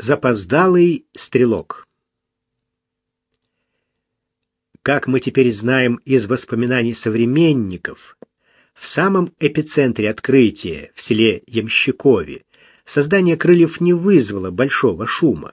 Запоздалый стрелок. Как мы теперь знаем из воспоминаний современников, в самом эпицентре открытия, в селе Ямщикове, создание крыльев не вызвало большого шума.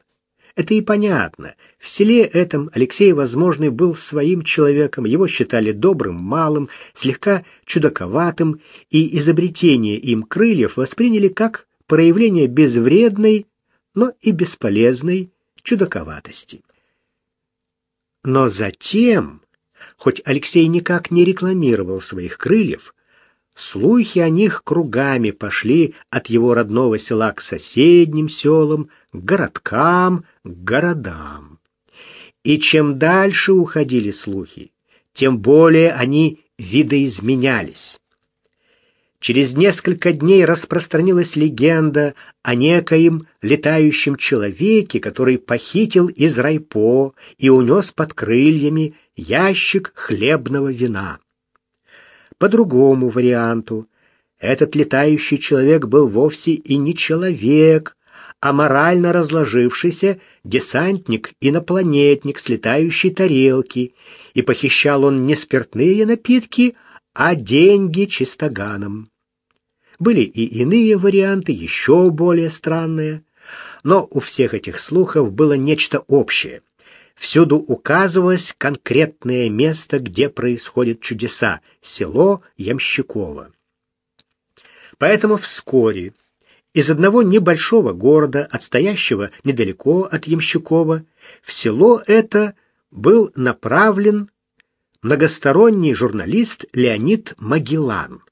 Это и понятно. В селе этом Алексей Возможный был своим человеком, его считали добрым, малым, слегка чудаковатым, и изобретение им крыльев восприняли как проявление безвредной, но и бесполезной чудаковатости. Но затем, хоть Алексей никак не рекламировал своих крыльев, слухи о них кругами пошли от его родного села к соседним селам, к городкам, к городам. И чем дальше уходили слухи, тем более они видоизменялись. Через несколько дней распространилась легенда о некоем летающем человеке, который похитил из райпо и унес под крыльями ящик хлебного вина. По другому варианту, этот летающий человек был вовсе и не человек, а морально разложившийся десантник-инопланетник с летающей тарелки, и похищал он не спиртные напитки, а деньги чистоганом. Были и иные варианты, еще более странные. Но у всех этих слухов было нечто общее. Всюду указывалось конкретное место, где происходят чудеса — село Ямщиково. Поэтому вскоре из одного небольшого города, отстоящего недалеко от Ямщикова, в село это был направлен многосторонний журналист Леонид Магеллан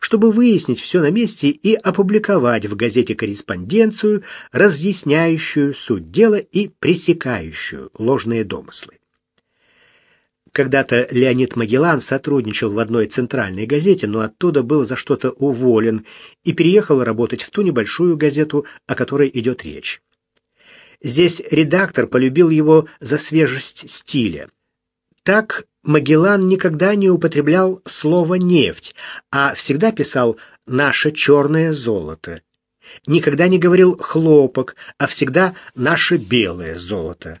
чтобы выяснить все на месте и опубликовать в газете корреспонденцию, разъясняющую суть дела и пресекающую ложные домыслы. Когда-то Леонид Магеллан сотрудничал в одной центральной газете, но оттуда был за что-то уволен и переехал работать в ту небольшую газету, о которой идет речь. Здесь редактор полюбил его за свежесть стиля. Так Магеллан никогда не употреблял слово «нефть», а всегда писал «наше черное золото». Никогда не говорил «хлопок», а всегда «наше белое золото».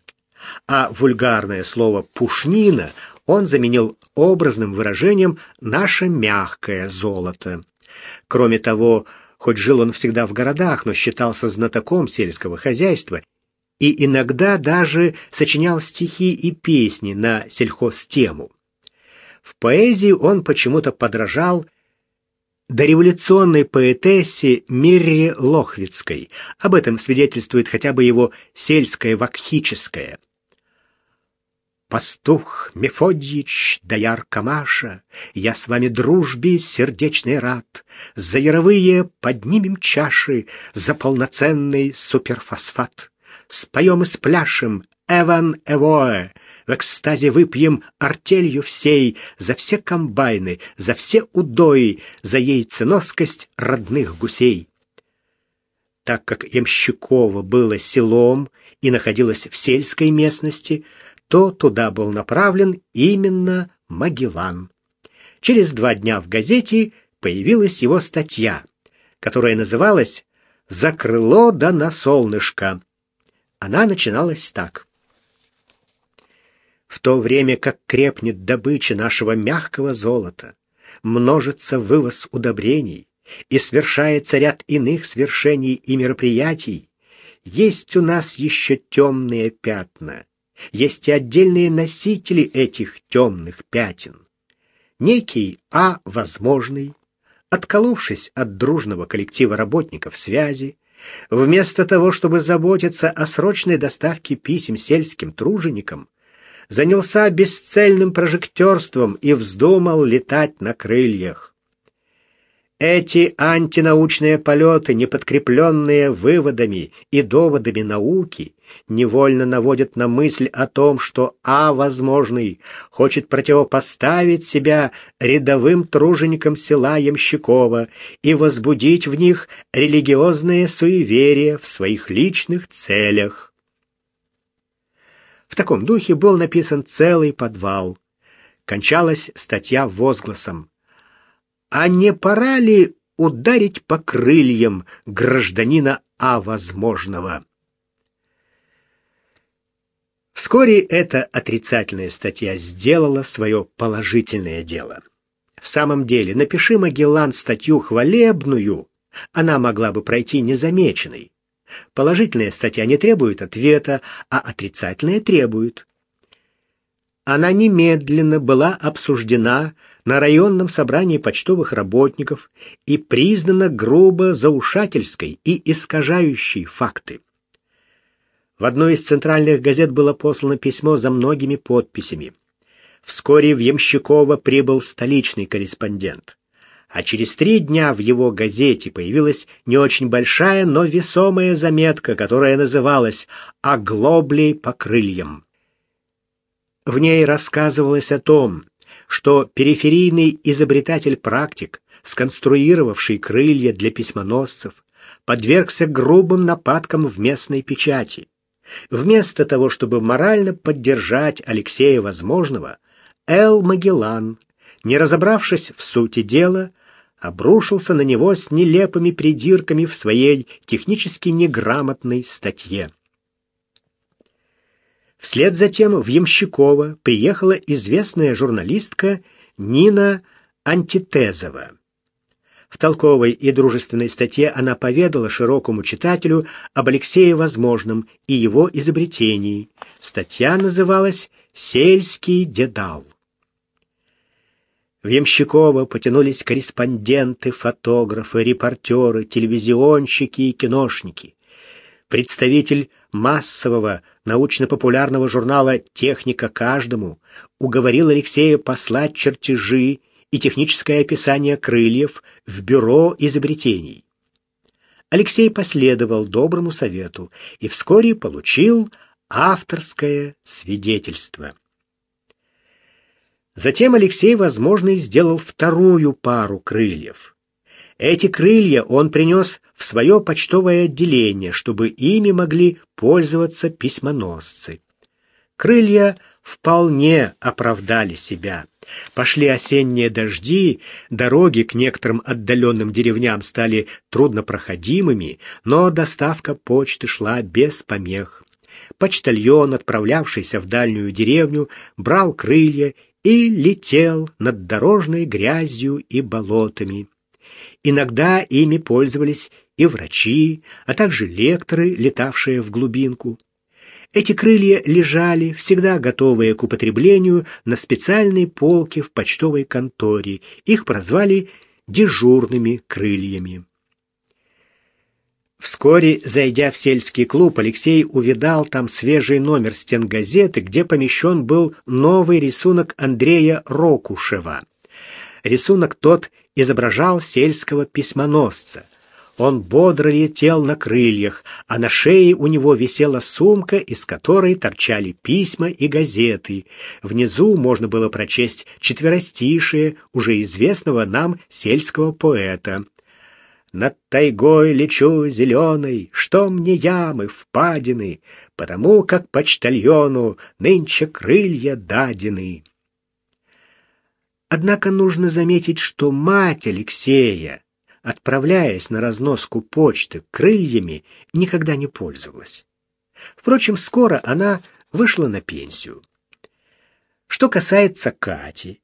А вульгарное слово «пушнина» он заменил образным выражением «наше мягкое золото». Кроме того, хоть жил он всегда в городах, но считался знатоком сельского хозяйства и иногда даже сочинял стихи и песни на сельхозтему. В поэзии он почему-то подражал дореволюционной поэтессе Мирре Лохвицкой. Об этом свидетельствует хотя бы его сельское вакхическое. Пастух Мефодьич, дояр Камаша, Я с вами дружбе сердечный рад. За яровые поднимем чаши За полноценный суперфосфат споем и спляшем «Эван Эвоэ», в экстазе выпьем артелью всей за все комбайны, за все удои, за яйценоскость родных гусей. Так как Ямщиково было селом и находилось в сельской местности, то туда был направлен именно Магеллан. Через два дня в газете появилась его статья, которая называлась «За крыло да на солнышко». Она начиналась так. В то время как крепнет добыча нашего мягкого золота, множится вывоз удобрений и свершается ряд иных свершений и мероприятий, есть у нас еще темные пятна, есть и отдельные носители этих темных пятен. Некий А возможный, отколовшись от дружного коллектива работников связи, Вместо того, чтобы заботиться о срочной доставке писем сельским труженикам, занялся бесцельным прожектерством и вздумал летать на крыльях. Эти антинаучные полеты, не подкрепленные выводами и доводами науки, невольно наводят на мысль о том, что А. Возможный хочет противопоставить себя рядовым труженикам села Ямщикова и возбудить в них религиозные суеверия в своих личных целях. В таком духе был написан целый подвал. Кончалась статья возгласом. «А не пора ли ударить по крыльям гражданина А. Возможного?» Вскоре эта отрицательная статья сделала свое положительное дело. В самом деле, напиши Магеллан статью хвалебную, она могла бы пройти незамеченной. Положительная статья не требует ответа, а отрицательная требует. Она немедленно была обсуждена на районном собрании почтовых работников и признана грубо заушательской и искажающей факты. В одной из центральных газет было послано письмо за многими подписями. Вскоре в Ямщиково прибыл столичный корреспондент. А через три дня в его газете появилась не очень большая, но весомая заметка, которая называлась «Оглоблей по крыльям». В ней рассказывалось о том, что периферийный изобретатель-практик, сконструировавший крылья для письмоносцев, подвергся грубым нападкам в местной печати. Вместо того, чтобы морально поддержать Алексея Возможного, Эл Магеллан, не разобравшись в сути дела, обрушился на него с нелепыми придирками в своей технически неграмотной статье. Вслед за тем в Ямщиково приехала известная журналистка Нина Антитезова. В толковой и дружественной статье она поведала широкому читателю об Алексее Возможном и его изобретении. Статья называлась «Сельский дедал». В Ямщиково потянулись корреспонденты, фотографы, репортеры, телевизионщики и киношники. Представитель массового научно-популярного журнала «Техника каждому» уговорил Алексея послать чертежи и техническое описание крыльев в бюро изобретений. Алексей последовал доброму совету и вскоре получил авторское свидетельство. Затем Алексей, возможно, сделал вторую пару крыльев. Эти крылья он принес в свое почтовое отделение, чтобы ими могли пользоваться письмоносцы. Крылья вполне оправдали себя. Пошли осенние дожди, дороги к некоторым отдаленным деревням стали труднопроходимыми, но доставка почты шла без помех. Почтальон, отправлявшийся в дальнюю деревню, брал крылья и летел над дорожной грязью и болотами. Иногда ими пользовались и врачи, а также лекторы, летавшие в глубинку. Эти крылья лежали, всегда готовые к употреблению, на специальной полке в почтовой конторе. Их прозвали «дежурными крыльями». Вскоре, зайдя в сельский клуб, Алексей увидал там свежий номер стенгазеты, где помещен был новый рисунок Андрея Рокушева. Рисунок тот изображал сельского письмоносца. Он бодро летел на крыльях, а на шее у него висела сумка, из которой торчали письма и газеты. Внизу можно было прочесть четверостишие уже известного нам сельского поэта. «Над тайгой лечу зеленой, что мне ямы, впадины, потому как почтальону нынче крылья дадены». Однако нужно заметить, что мать Алексея, отправляясь на разноску почты крыльями, никогда не пользовалась. Впрочем, скоро она вышла на пенсию. Что касается Кати,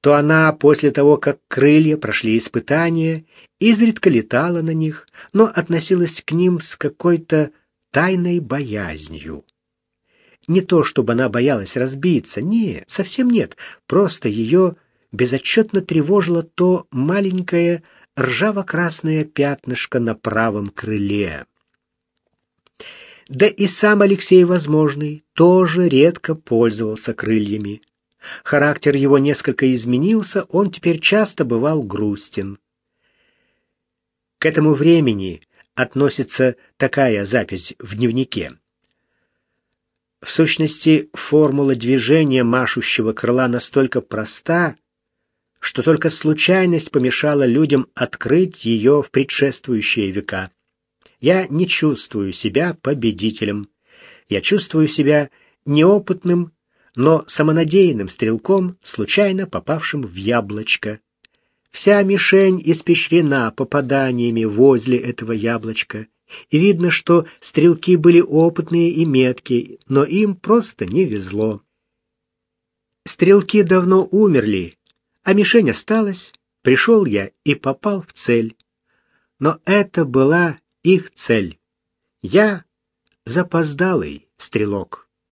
то она после того, как крылья прошли испытания, изредка летала на них, но относилась к ним с какой-то тайной боязнью. Не то, чтобы она боялась разбиться, нет, совсем нет, просто ее безотчетно тревожило то маленькое ржаво-красное пятнышко на правом крыле. Да и сам Алексей Возможный тоже редко пользовался крыльями. Характер его несколько изменился, он теперь часто бывал грустен. К этому времени относится такая запись в дневнике. В сущности, формула движения машущего крыла настолько проста, что только случайность помешала людям открыть ее в предшествующие века. Я не чувствую себя победителем. Я чувствую себя неопытным, но самонадеянным стрелком, случайно попавшим в яблочко. Вся мишень испещрена попаданиями возле этого яблочка. и видно, что стрелки были опытные и меткие, но им просто не везло. Стрелки давно умерли, а мишень осталась. Пришел я и попал в цель. Но это была их цель. Я запоздалый стрелок.